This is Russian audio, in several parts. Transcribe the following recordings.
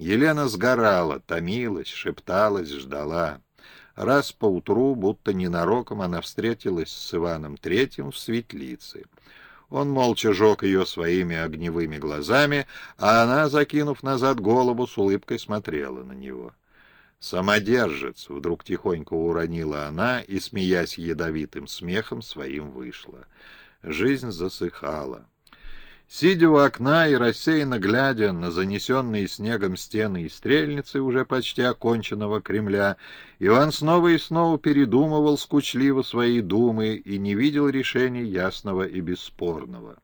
Елена сгорала, томилась, шепталась, ждала. Раз поутру, будто ненароком, она встретилась с Иваном Третьим в светлице. Он молча жег ее своими огневыми глазами, а она, закинув назад голову, с улыбкой смотрела на него. «Самодержец!» — вдруг тихонько уронила она и, смеясь ядовитым смехом, своим вышла. Жизнь засыхала. Сидя у окна и рассеянно глядя на занесенные снегом стены и стрельницы уже почти оконченного Кремля, Иван снова и снова передумывал скучливо свои думы и не видел решения ясного и бесспорного.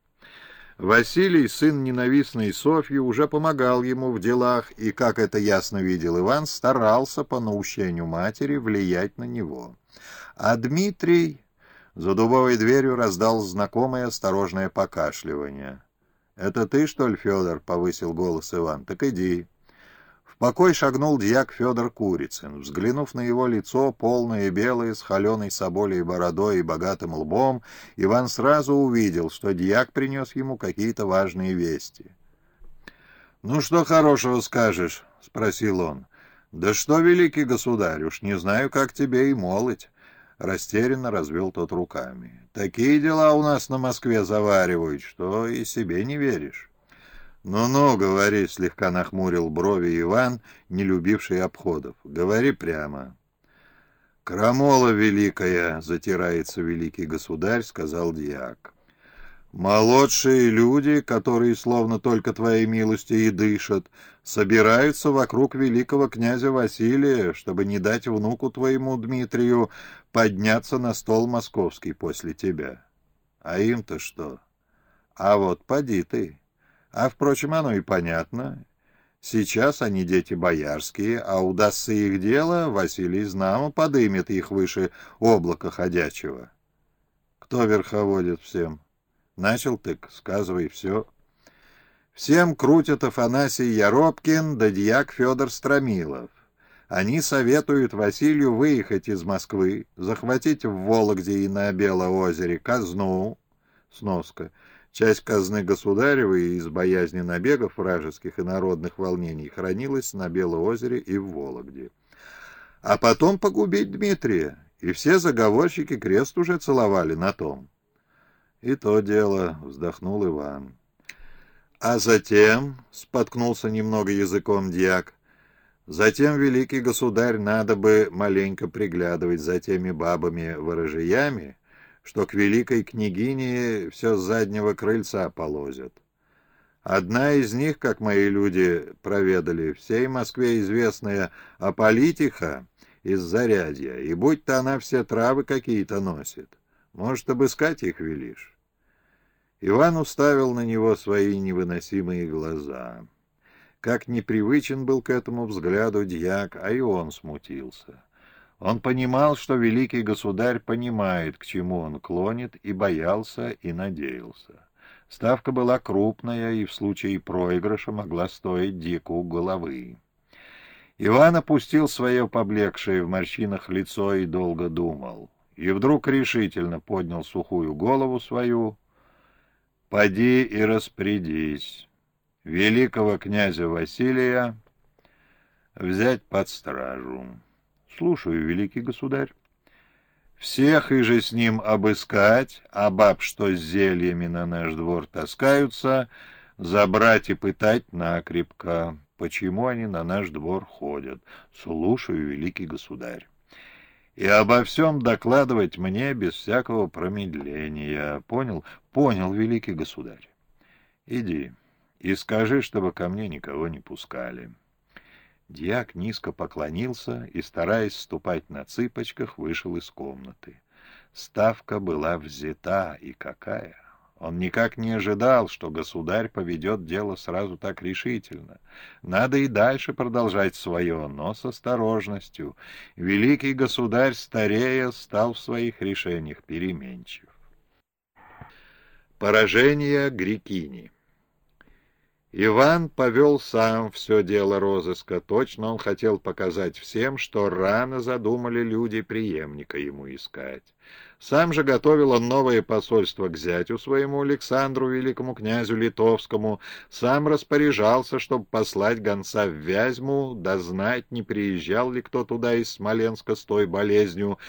Василий, сын ненавистной Софьи, уже помогал ему в делах, и, как это ясно видел Иван, старался по наущению матери влиять на него. А Дмитрий за дубовой дверью раздал знакомое осторожное покашливание — «Это ты, что ли, Федор?» — повысил голос Иван. «Так иди». В покой шагнул дьяк Федор Курицын. Взглянув на его лицо, полное и белое, с холеной соболей бородой и богатым лбом, Иван сразу увидел, что дьяк принес ему какие-то важные вести. «Ну что хорошего скажешь?» — спросил он. «Да что, великий государь, уж не знаю, как тебе и молоть». Растерянно развел тот руками. «Такие дела у нас на Москве заваривают, что и себе не веришь». «Ну-ну, говори», — слегка нахмурил брови Иван, не любивший обходов. «Говори прямо». «Крамола великая», — затирается великий государь, — сказал дьяк. Молодшие люди, которые словно только твоей милости и дышат, собираются вокруг великого князя Василия, чтобы не дать внуку твоему Дмитрию подняться на стол московский после тебя. А им-то что? А вот поди ты. А, впрочем, оно и понятно. Сейчас они дети боярские, а удастся их дело, Василий знамо подымет их выше облака ходячего. Кто верховодит всем? Начал ты, сказывай все. Всем крутят Афанасий Яробкин да дьяк Федор Стромилов. Они советуют Василию выехать из Москвы, захватить в Вологде и на Белоозере казну, сноска, часть казны государевой из боязни набегов вражеских и народных волнений хранилась на Белоозере и в Вологде. А потом погубить Дмитрия, и все заговорщики крест уже целовали на том. «И то дело», — вздохнул Иван. «А затем», — споткнулся немного языком дьяк, «затем, великий государь, надо бы маленько приглядывать за теми бабами-ворожиями, что к великой княгине все с заднего крыльца полозят. Одна из них, как мои люди проведали, всей Москве известная Аполитиха из Зарядья, и будь-то она все травы какие-то носит. Может, обыскать их велишь?» Иван уставил на него свои невыносимые глаза. Как непривычен был к этому взгляду дьяк, а и он смутился. Он понимал, что великий государь понимает, к чему он клонит, и боялся, и надеялся. Ставка была крупная и в случае проигрыша могла стоить дику головы. Иван опустил свое поблекшее в морщинах лицо и долго думал. И вдруг решительно поднял сухую голову свою, поди и распорядись великого князя Василия взять под стражу. Слушаю, великий государь. Всех и же с ним обыскать, а баб, что с зельями на наш двор таскаются, забрать и пытать накрепко. Почему они на наш двор ходят? Слушаю, великий государь и обо всем докладывать мне без всякого промедления. Понял? Понял, великий государь. Иди и скажи, чтобы ко мне никого не пускали. Дьяк низко поклонился и, стараясь ступать на цыпочках, вышел из комнаты. Ставка была взята, и какая! Он никак не ожидал, что государь поведет дело сразу так решительно. Надо и дальше продолжать свое, но с осторожностью. Великий государь, старея, стал в своих решениях переменчив. Поражение Грекини Иван повел сам все дело розыска. Точно он хотел показать всем, что рано задумали люди преемника ему искать. Сам же готовил он новое посольство к зятю своему Александру, великому князю Литовскому, сам распоряжался, чтобы послать гонца в Вязьму, да знать, не приезжал ли кто туда из Смоленска с той болезнью,